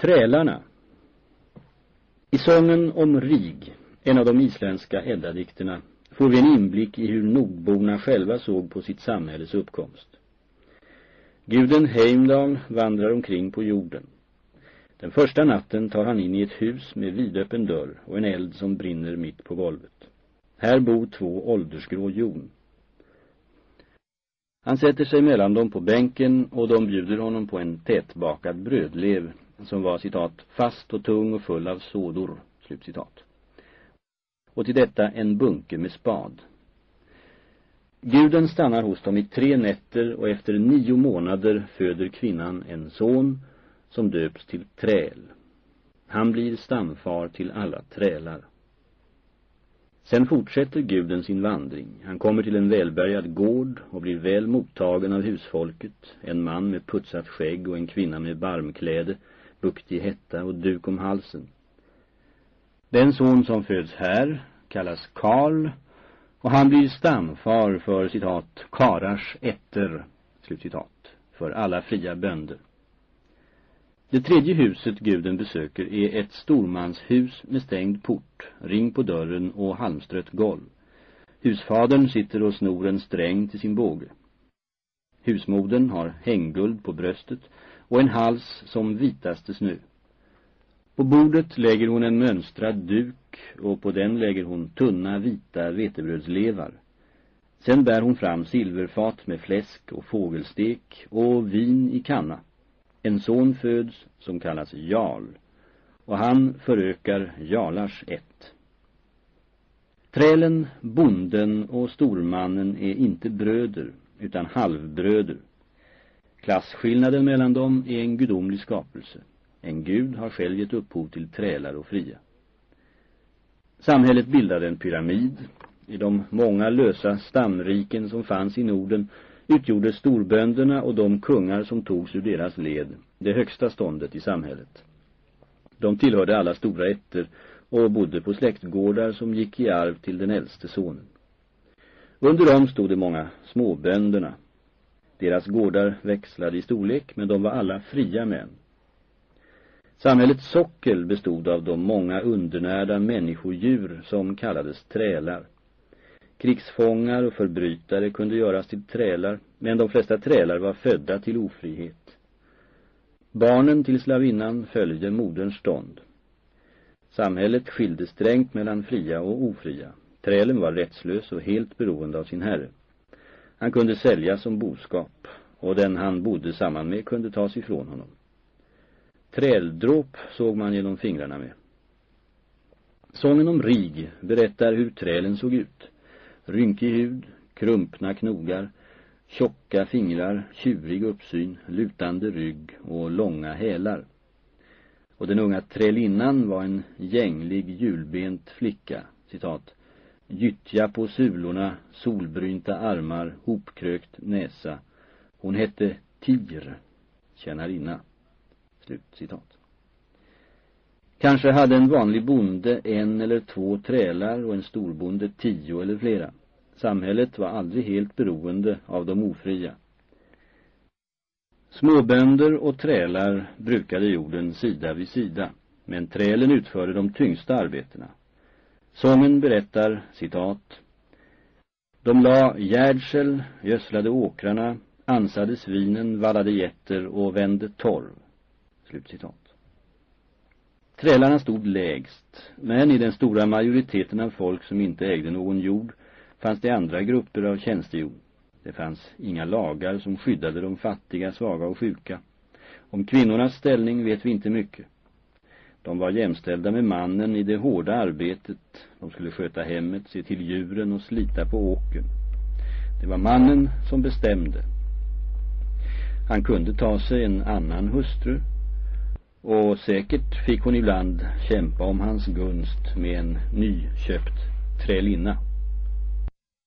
Trälarna I sången om Rig, en av de isländska eddadikterna, får vi en inblick i hur nordborna själva såg på sitt samhälles uppkomst. Guden Heimdall vandrar omkring på jorden. Den första natten tar han in i ett hus med vidöppen dörr och en eld som brinner mitt på golvet. Här bor två åldersgrå jon. Han sätter sig mellan dem på bänken och de bjuder honom på en tätbakad brödlev som var citat fast och tung och full av sådor, slutcitat. Och till detta en bunke med spad. Guden stannar hos dem i tre nätter och efter nio månader föder kvinnan en son som döps till träl. Han blir stamfar till alla trälar. Sen fortsätter guden sin vandring. Han kommer till en välbärgad gård och blir väl mottagen av husfolket. En man med putsat skägg och en kvinna med barmkläde, buktig hetta och duk om halsen. Den son som föds här kallas Karl och han blir stamfar för citat Karars ätter, slutcitat, för alla fria bönder. Det tredje huset guden besöker är ett stormanshus med stängd port, ring på dörren och halmstrött golv. Husfadern sitter och snor en sträng till sin båge. Husmoden har hängguld på bröstet och en hals som vitaste snö. På bordet lägger hon en mönstrad duk och på den lägger hon tunna vita vetebrödslevar. Sen bär hon fram silverfat med fläsk och fågelstek och vin i kanna. En son föds som kallas Jarl och han förökar Jarlars ett. Trälen, bonden och stormannen är inte bröder utan halvbröder. Klassskillnaden mellan dem är en gudomlig skapelse. En gud har själv gett upphov till trälar och fria. Samhället bildade en pyramid. I de många lösa stamriken som fanns i Norden utgjorde storbönderna och de kungar som togs ur deras led det högsta ståndet i samhället. De tillhörde alla stora ätter och bodde på släktgårdar som gick i arv till den äldste sonen. Under dem stod de många småbönderna. Deras gårdar växlade i storlek men de var alla fria män. Samhällets sockel bestod av de många undernärda människodjur som kallades trälar. Krigsfångar och förbrytare kunde göras till trälar, men de flesta trälar var födda till ofrihet. Barnen till slavinnan följde moderns stånd. Samhället skilde strängt mellan fria och ofria. Trälen var rättslös och helt beroende av sin herre. Han kunde säljas som boskap, och den han bodde samman med kunde tas ifrån honom. Träldråp såg man genom fingrarna med. Sången om Rig berättar hur trälen såg ut. Rynkig hud, krumpna knogar, tjocka fingrar, tjurig uppsyn, lutande rygg och långa hälar. Och den unga trälinnan var en gänglig julbent flicka, citat, gyttja på sulorna, solbrynta armar, hopkrökt näsa. Hon hette Tir, tjänarinna. Slut citat. Kanske hade en vanlig bonde en eller två trälar och en storbonde tio eller flera. Samhället var aldrig helt beroende av de ofria. Småbönder och trälar brukade jorden sida vid sida, men trälen utförde de tyngsta arbetena. Sången berättar, citat, De la gärdsel, gödslade åkrarna, ansade svinen, vallade getter och vände torv. Slutcitat. Trälarna stod lägst, men i den stora majoriteten av folk som inte ägde någon jord fanns det andra grupper av tjänstejord. Det fanns inga lagar som skyddade de fattiga, svaga och sjuka. Om kvinnornas ställning vet vi inte mycket. De var jämställda med mannen i det hårda arbetet. De skulle sköta hemmet, se till djuren och slita på åken. Det var mannen som bestämde. Han kunde ta sig en annan hustru och säkert fick hon ibland kämpa om hans gunst med en nyköpt trälinna.